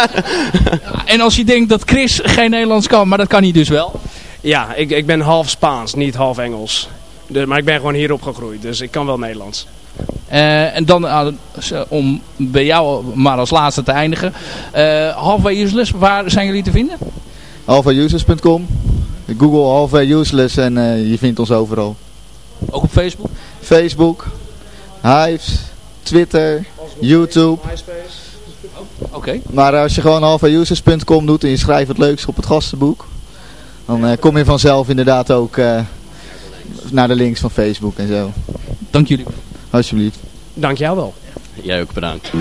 En als je denkt dat Chris geen Nederlands kan, maar dat kan hij dus wel. ja, ik, ik ben half Spaans, niet half Engels. Dus, maar ik ben gewoon hier opgegroeid, dus ik kan wel Nederlands. Eh, en dan uh, om bij jou maar als laatste te eindigen. Uh, Halfway Useless, waar zijn jullie te vinden? Halfwayuseless.com Google Useless en uh, je vindt ons overal. Ook op Facebook? Facebook, Hives, Twitter, YouTube. Oké. Okay. Maar als je gewoon halfwayuseless.com doet en je schrijft het leuks op het gastenboek, dan uh, kom je vanzelf inderdaad ook uh, naar de links van Facebook en zo. Dank jullie. Alsjeblieft. Dank jou wel. Jij ook bedankt.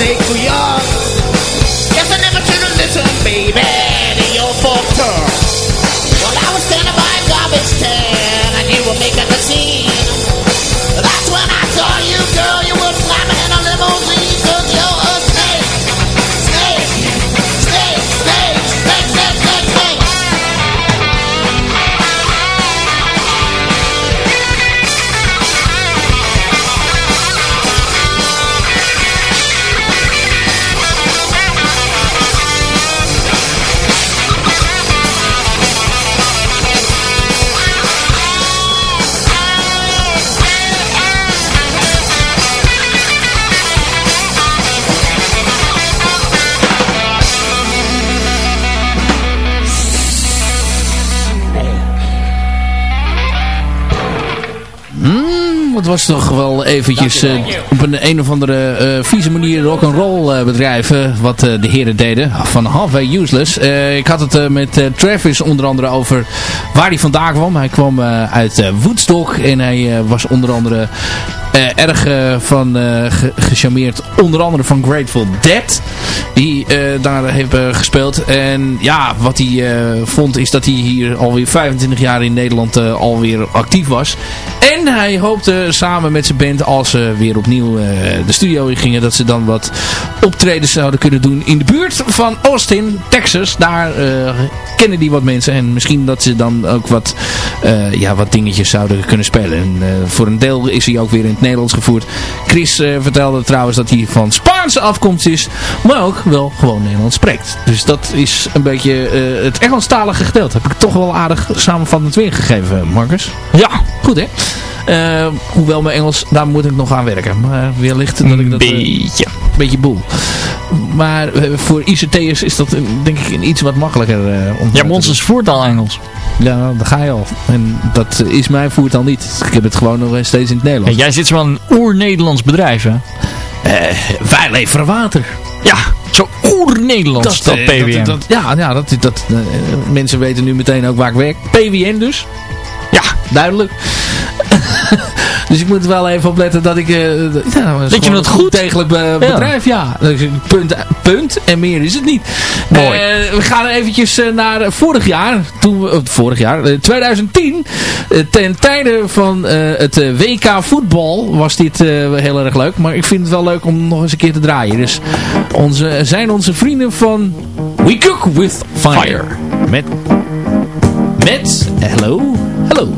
mistakes we all was toch wel eventjes eh, op een een of andere eh, vieze manier rock'n'roll uh, bedrijven wat de heren deden van Halfway Useless. Ik had het met Travis onder andere over waar hij vandaan kwam. Hij kwam uit Woodstock en hij was onder andere erg eh, van eh, ge- gecharmeerd. Onder andere van Grateful Dead die eh, daar heeft eh, gespeeld. En ja wat hij eh, vond is dat hij hier alweer 25 jaar in Nederland eh, alweer actief was. En hij hoopte samen met zijn band als ze weer opnieuw eh, de studio in gingen dat ze dan wat optredens zouden kunnen doen in de buurt van Austin, Texas. Daar eh, kennen die wat mensen en misschien dat ze dan ook wat, eh, ja, wat dingetjes zouden kunnen spelen. En eh, voor een deel is hij ook weer in het Nederlands gevoerd. Chris eh, vertelde trouwens dat hij van Spaanse afkomst is maar ook wel gewoon Nederlands spreekt. Dus dat is een beetje eh, het Engelstalige gedeelte. Heb ik toch wel aardig samenvattend weergegeven Marcus? Ja. Goed hè? Eh, hoewel mijn Engels, daar moet ik nog aan werken. Maar wellicht dat ik dat... beetje. Beetje boel. Maar eh, voor ICT'ers is dat eh, denk ik een iets wat makkelijker. eh, om Ja, bij ons is voertaal Engels. Ja, daar ga je al. En dat is mijn voertaal niet. Ik heb het gewoon nog steeds in het Ja, Nederlands. jij zit wel een oer-Nederlands bedrijf, hè? Eh, wij leveren water. Ja, zo oer-Nederlands, dat, dat- ja, ja dat, dat, mensen weten nu meteen ook waar ik werk. PWN dus. Ja, duidelijk. Dus ik moet wel even opletten dat ik... eh, ja, Dat je het goed- degelijk bedrijf, ja. Dus, Punt, punt en meer is het niet. Mooi. Eh, we gaan eventjes eh, naar vorig jaar. Toen we, vorig jaar, eh, 2010. eh, ten tijde van het WK voetbal was dit heel erg leuk. Maar ik vind het wel leuk om nog eens een keer te draaien. Dus onze, zijn onze vrienden van We Cook With Fire. Met... Met... Hallo? Hallo.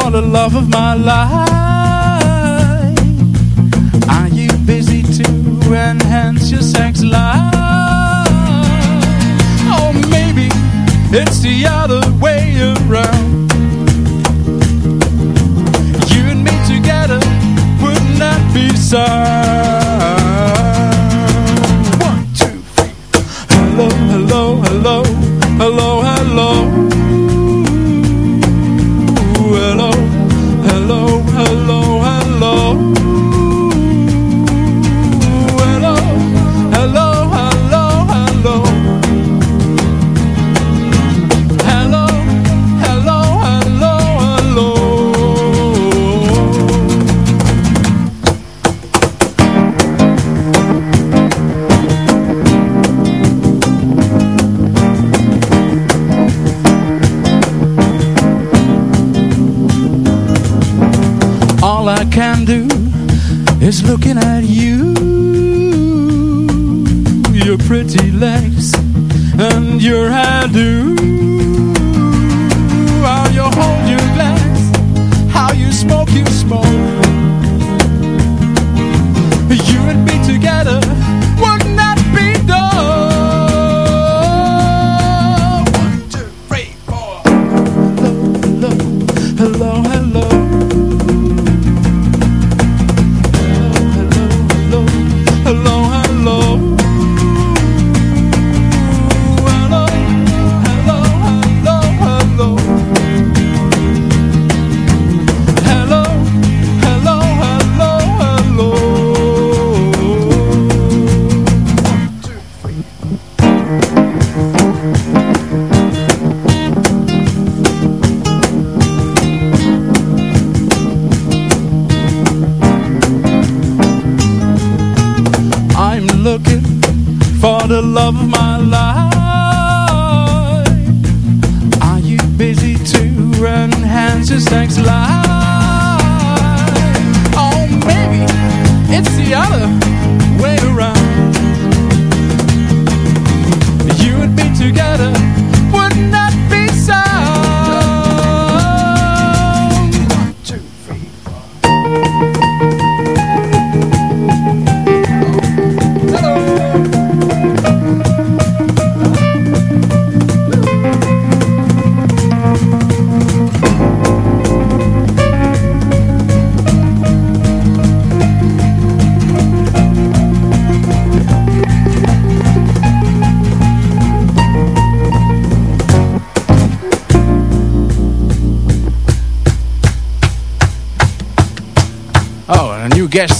For the love of my life? Are you busy to enhance your sex life? Or maybe it's the other way around. You and me together wouldn't that be sound? One, two, three. Hello, hello, hello, hello.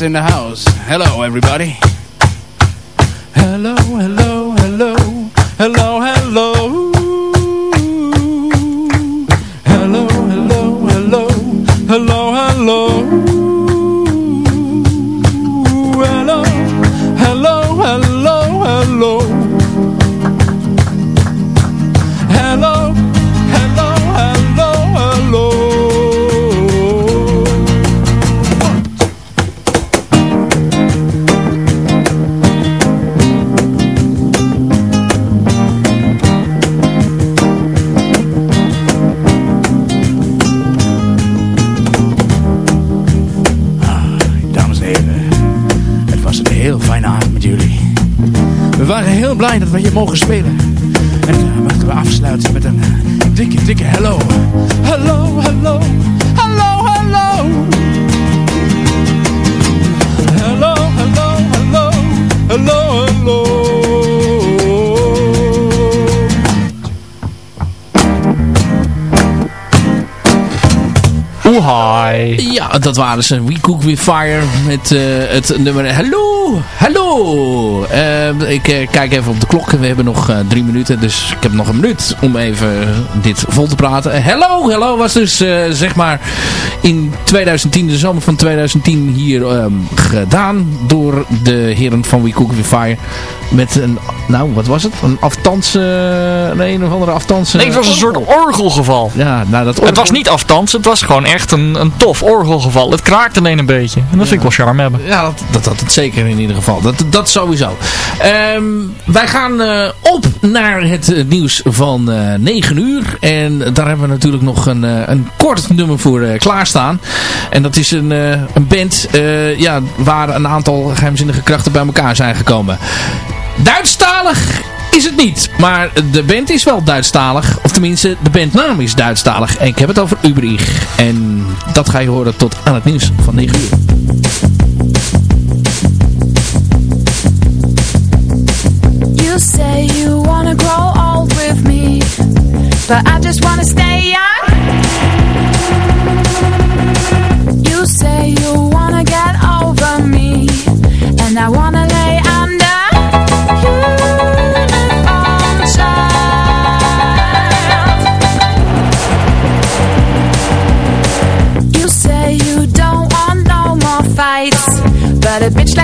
In the house. Hello, everybody. Dat we hier mogen spelen. En uh, mochten we afsluiten met een eh, dikke, dikke hello. Hallo, hallo, hallo, hallo. Hallo, hallo, hallo, hallo, hallo. Oehai. Ja, dat waren ze. We Cook With Fire met eh, het nummer Hallo, hallo. Eh, ik eh, kijk even op de klok. We hebben nog eh, drie minuten, dus ik heb nog een minuut om even dit vol te praten. Hello, hello was dus eh, zeg maar in 2010, de zomer van 2010 hier ehm, gedaan door de heren van We Cook With Fire. Met een, nou wat was het? Een aftans, eh, een of andere aftans. Nee, het was een soort orgelgeval. Ja, nou dat Het was niet aftans, het was gewoon echt een, een tof orgelgeval. Het kraakte alleen een beetje. En dat vind ik wel charme hebben. Ja, dat, dat had het zeker. in ieder geval. Dat, dat sowieso. Ehm, wij gaan eh, op naar het eh, nieuws van eh 9 uur. En daar hebben we natuurlijk nog een, een kort nummer voor klaarstaan. En dat is een, een band ja, waar een aantal geheimzinnige krachten bij elkaar zijn gekomen. Duitsstalig is het niet. Maar de band is wel Duitsstalig. Of tenminste, de bandnaam is Duitsstalig. En ik heb het over Ubrich. En dat ga je horen tot aan het nieuws van 9 uur. You say you grow with me, but I just stay. But a bitch like